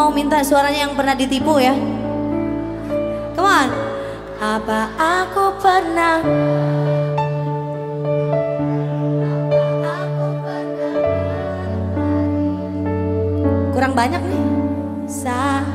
mau minta suaranya yang pernah ditipu ya. Come on. Apa aku pernah Kurang banyak nih. Saat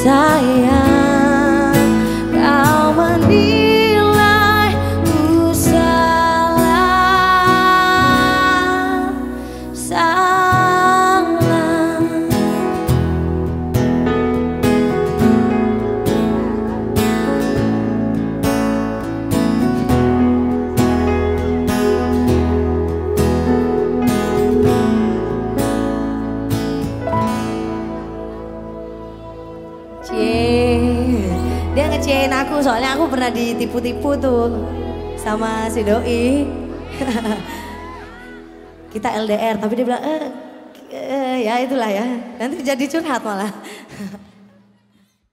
Sayang. Kau menilai ngecewain aku soalnya aku pernah ditipu-tipu tuh sama si doi. Kita LDR tapi dia bilang eh, eh, ya itulah ya. Nanti jadi curhat malah.